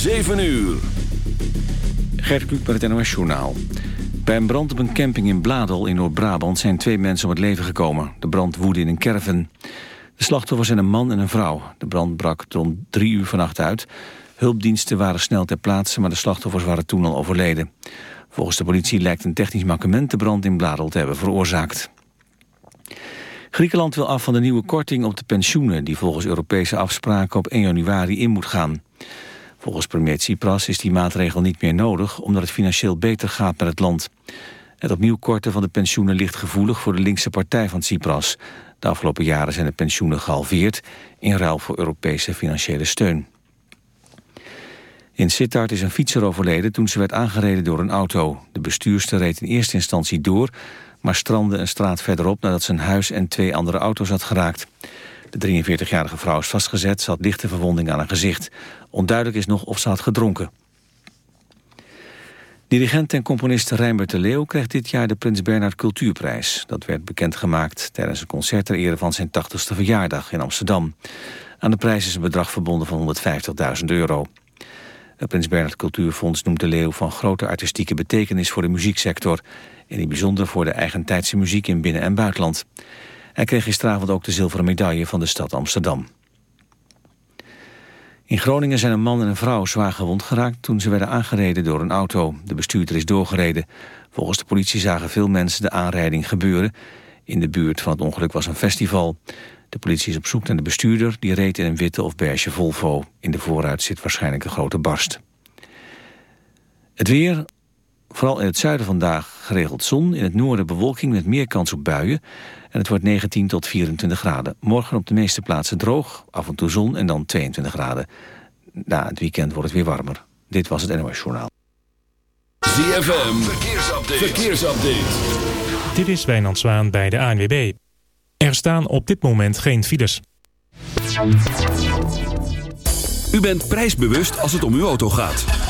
7 uur. Gert Kluk met het NOS Journaal. Bij een brand op een camping in Bladel in Noord-Brabant... zijn twee mensen om het leven gekomen. De brand woedde in een caravan. De slachtoffers zijn een man en een vrouw. De brand brak rond drie uur vannacht uit. Hulpdiensten waren snel ter plaatse... maar de slachtoffers waren toen al overleden. Volgens de politie lijkt een technisch mankement... de brand in Bladel te hebben veroorzaakt. Griekenland wil af van de nieuwe korting op de pensioenen... die volgens Europese afspraken op 1 januari in moet gaan. Volgens premier Tsipras is die maatregel niet meer nodig... omdat het financieel beter gaat met het land. Het opnieuw korten van de pensioenen ligt gevoelig... voor de linkse partij van Tsipras. De afgelopen jaren zijn de pensioenen gehalveerd... in ruil voor Europese financiële steun. In Sittard is een fietser overleden toen ze werd aangereden door een auto. De bestuurster reed in eerste instantie door... maar strandde een straat verderop nadat zijn huis en twee andere auto's had geraakt. De 43-jarige vrouw is vastgezet, ze had lichte verwonding aan haar gezicht. Onduidelijk is nog of ze had gedronken. Dirigent en componist Rijnbert de Leeuw kreeg dit jaar de Prins Bernhard Cultuurprijs. Dat werd bekendgemaakt tijdens een concert ter ere van zijn 80ste verjaardag in Amsterdam. Aan de prijs is een bedrag verbonden van 150.000 euro. Het Prins Bernhard Cultuurfonds noemt de Leeuw van grote artistieke betekenis voor de muzieksector. En in bijzonder voor de eigentijdse muziek in binnen- en buitenland. Hij kreeg gisteravond ook de zilveren medaille van de stad Amsterdam. In Groningen zijn een man en een vrouw zwaar gewond geraakt... toen ze werden aangereden door een auto. De bestuurder is doorgereden. Volgens de politie zagen veel mensen de aanrijding gebeuren. In de buurt van het ongeluk was een festival. De politie is op zoek naar de bestuurder... die reed in een witte of beige Volvo. In de voorruit zit waarschijnlijk een grote barst. Het weer, vooral in het zuiden vandaag geregeld zon. In het noorden bewolking met meer kans op buien. En het wordt 19 tot 24 graden. Morgen op de meeste plaatsen droog, af en toe zon en dan 22 graden. Na het weekend wordt het weer warmer. Dit was het NOS Journaal. ZFM, verkeersupdate. verkeersupdate. Dit is Wijnand Zwaan bij de ANWB. Er staan op dit moment geen files. U bent prijsbewust als het om uw auto gaat.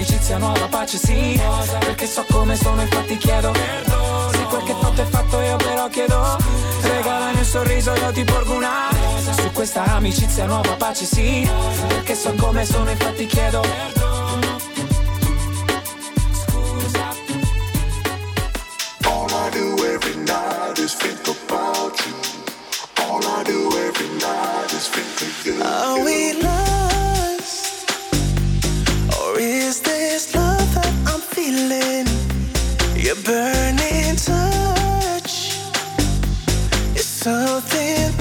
Amicizia nuova pace sì Rosa Perché so come sono infatti chiedo Perdono fatto io però chiedo Regalami un sorriso io ti porgo una Su questa amicizia nuova pace sì Perché so come sono infatti chiedo All I do every night is think about you. All I do every night is think of you. Are we lost? Or is this love that I'm feeling? Your burning something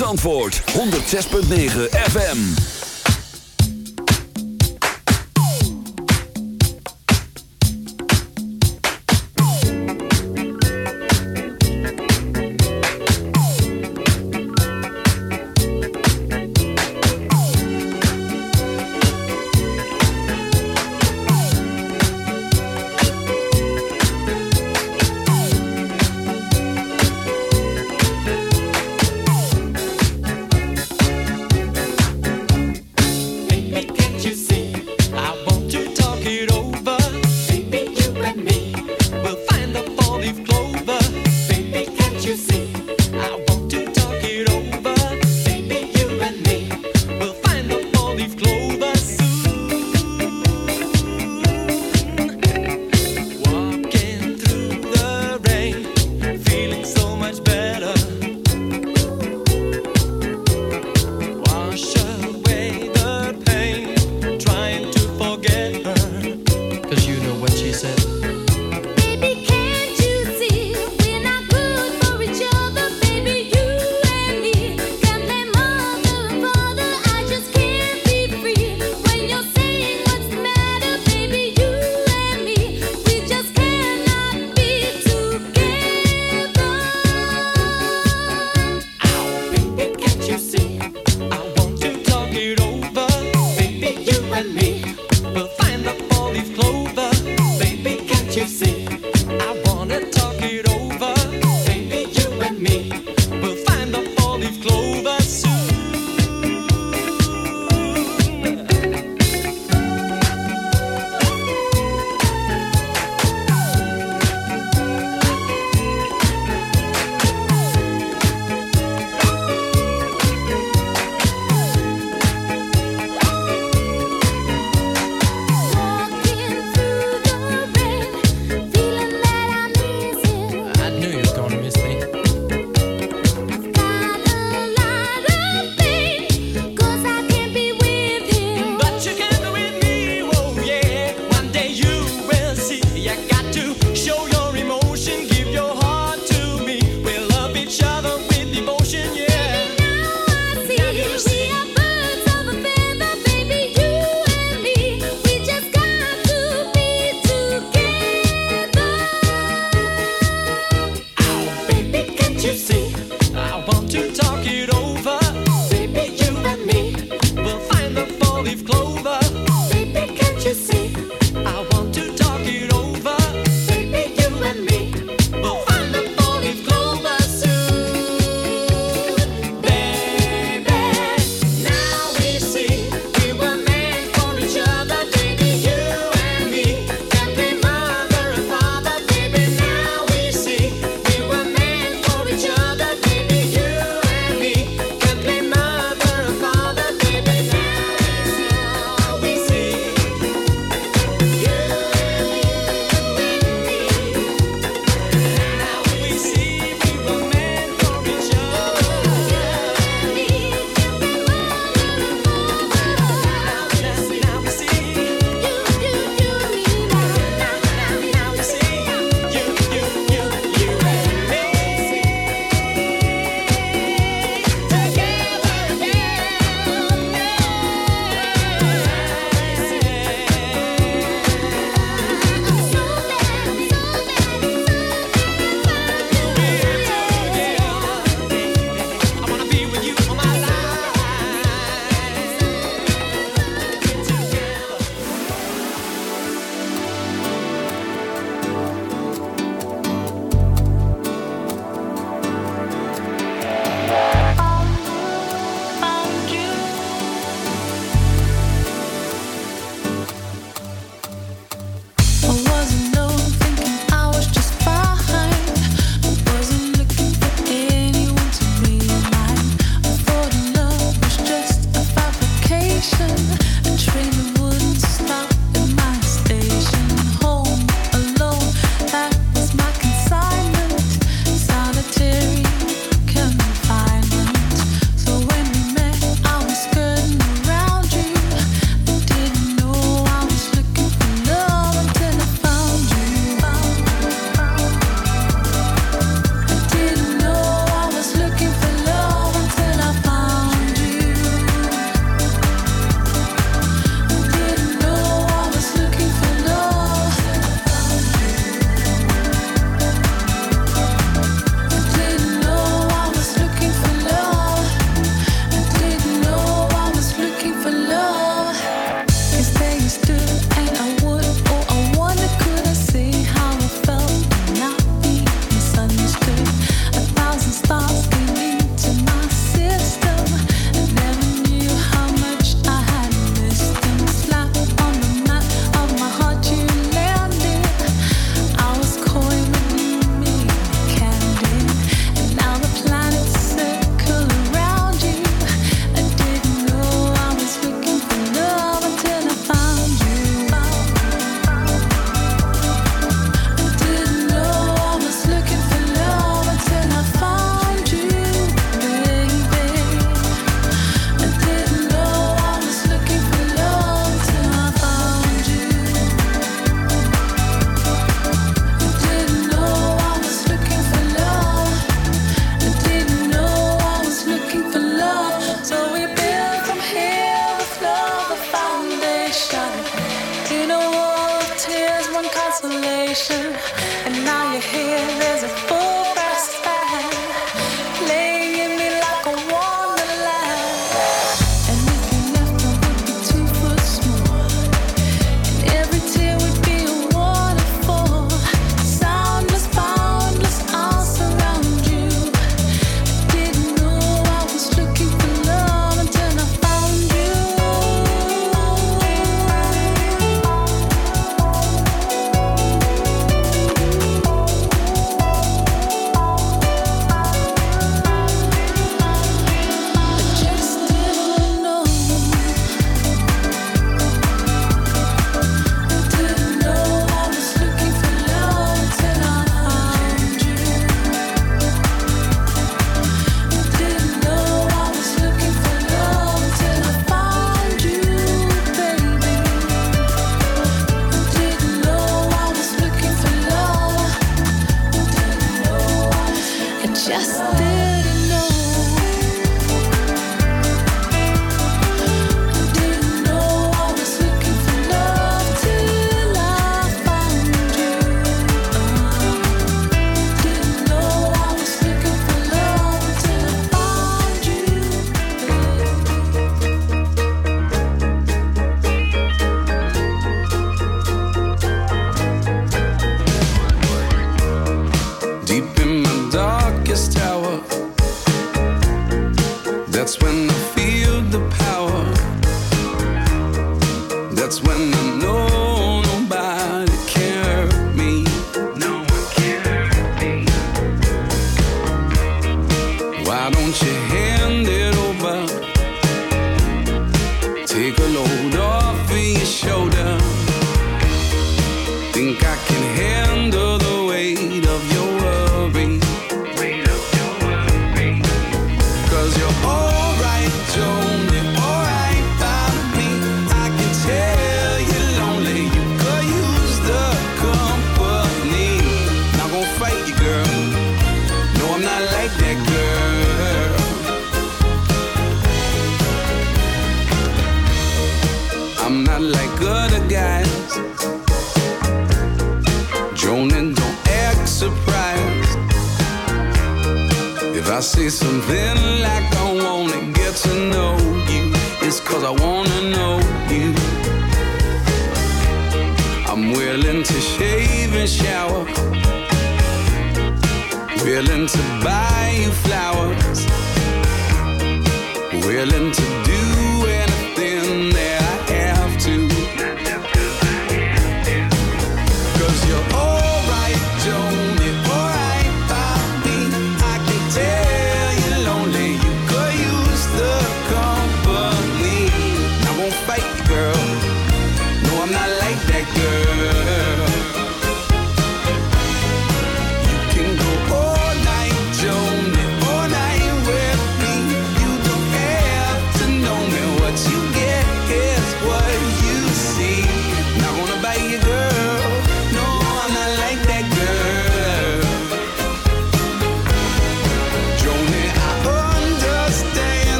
Antwoord 106.9 FM.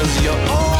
Cause you're all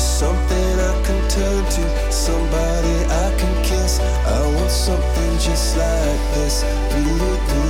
Something I can turn to, somebody I can kiss. I want something just like this. Blue, blue.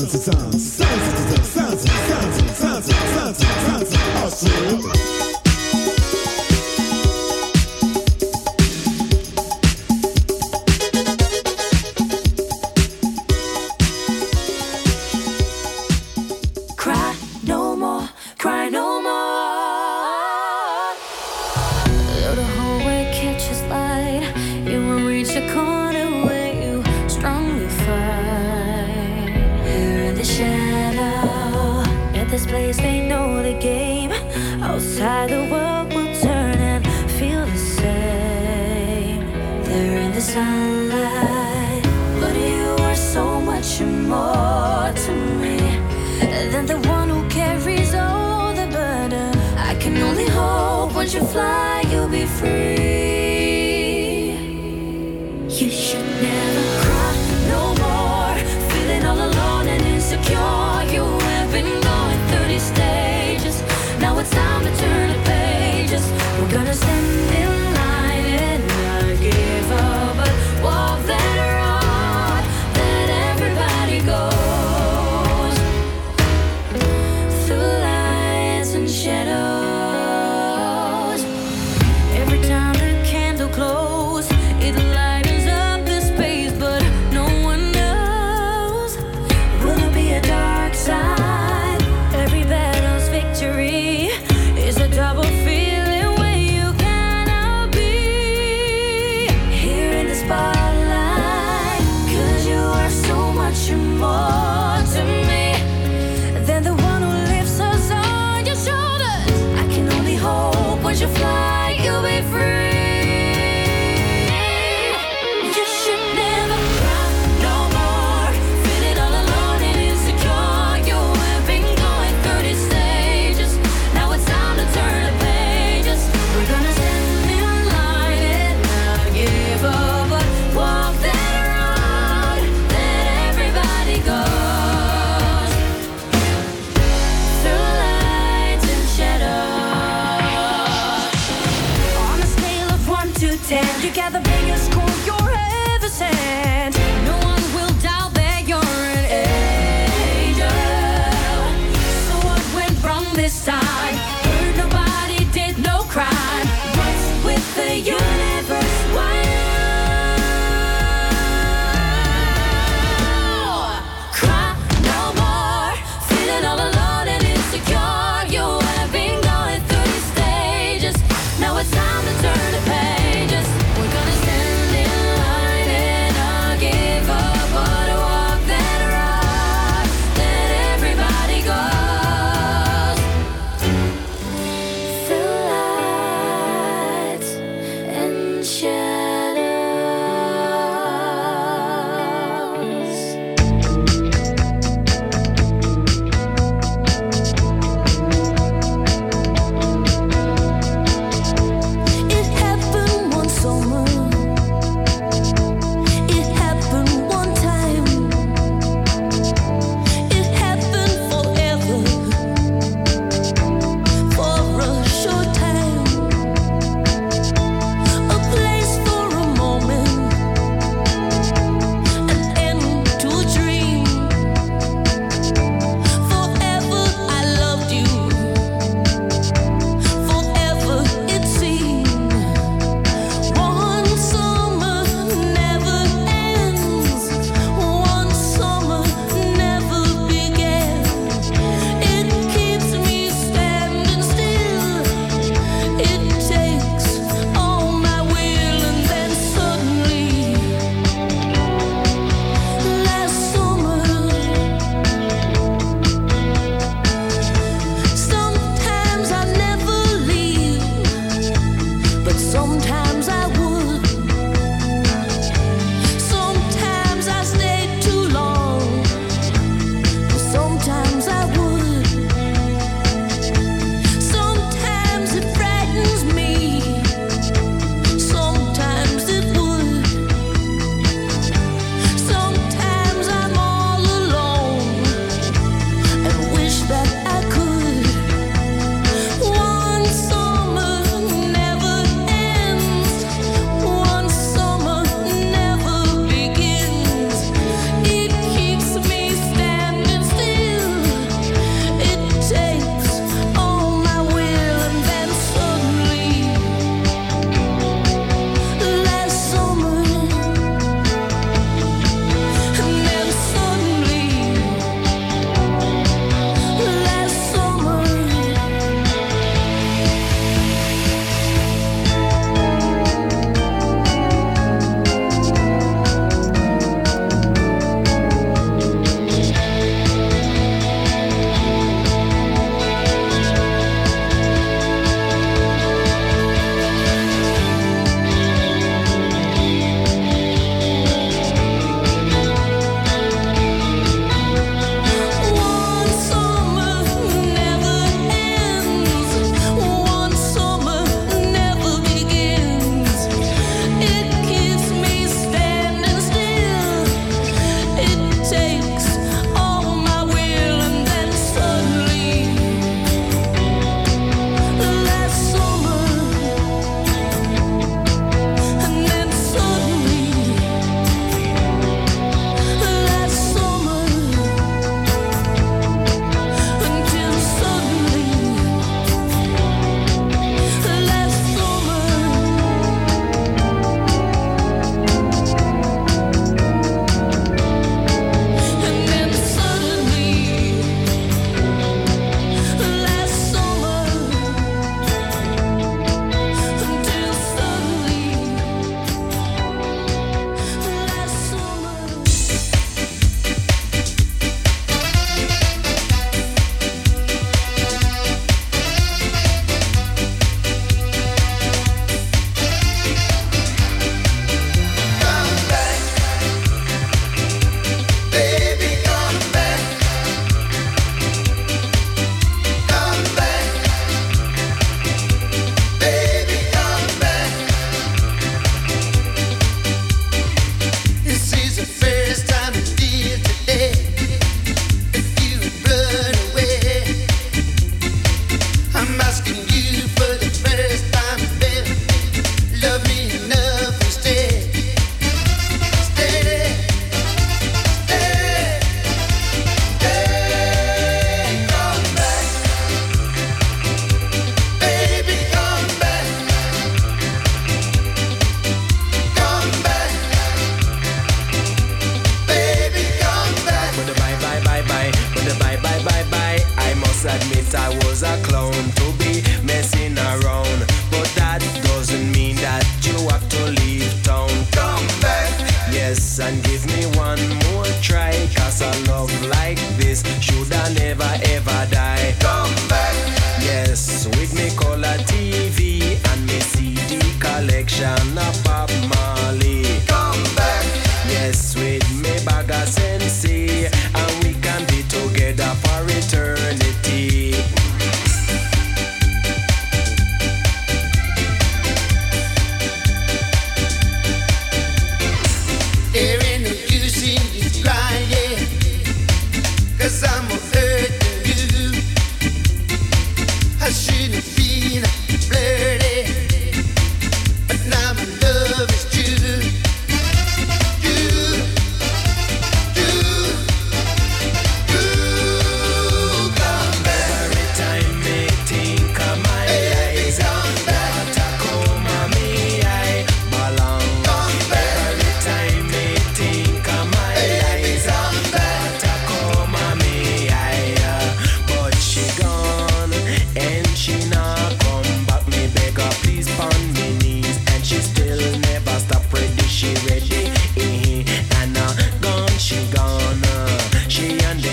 sons and sons.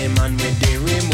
Man with the removal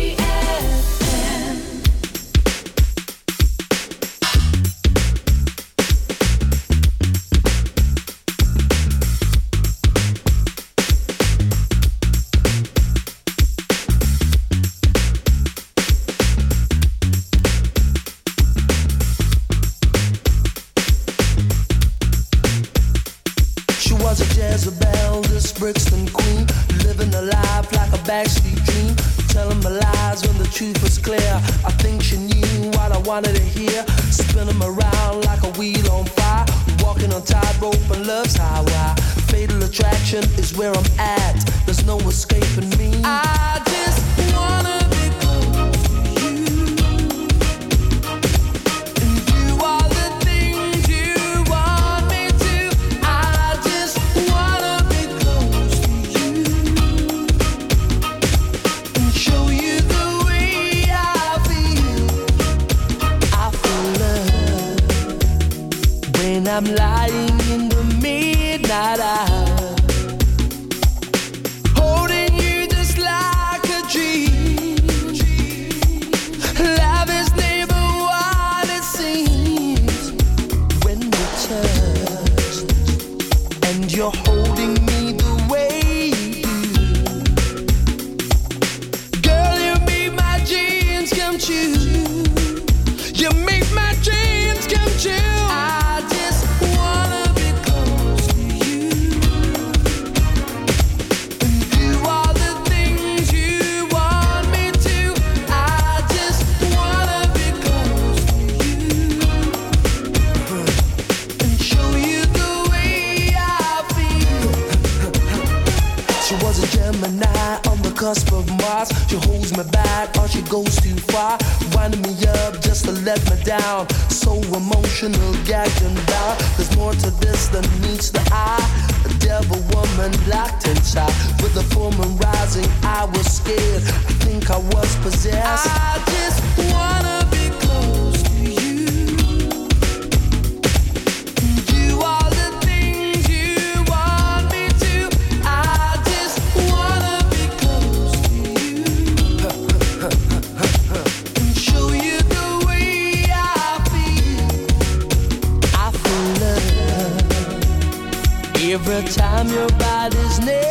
his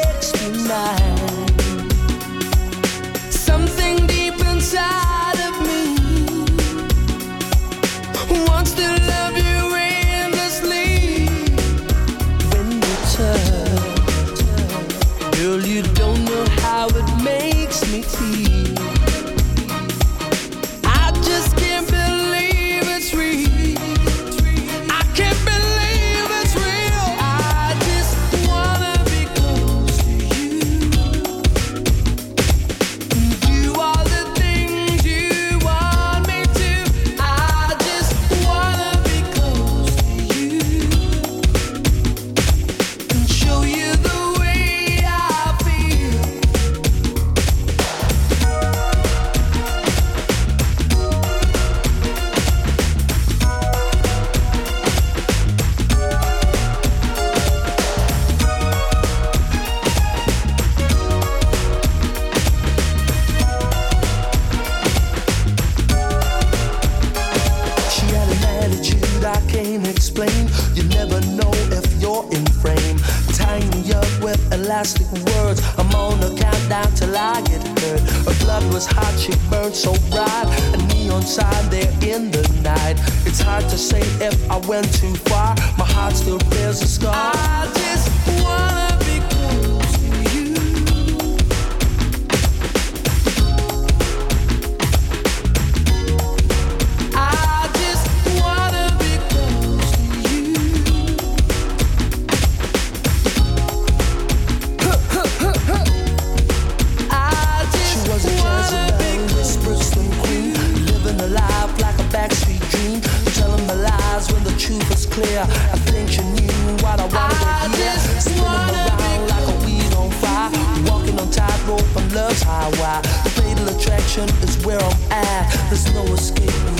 a backstreet dream. Telling the lies when the truth is clear. I think you knew what I wanted I to hear. Spinning around like a weed on fire. Walking on tightrope on love's highway. The fatal attraction is where I'm at. There's no escaping.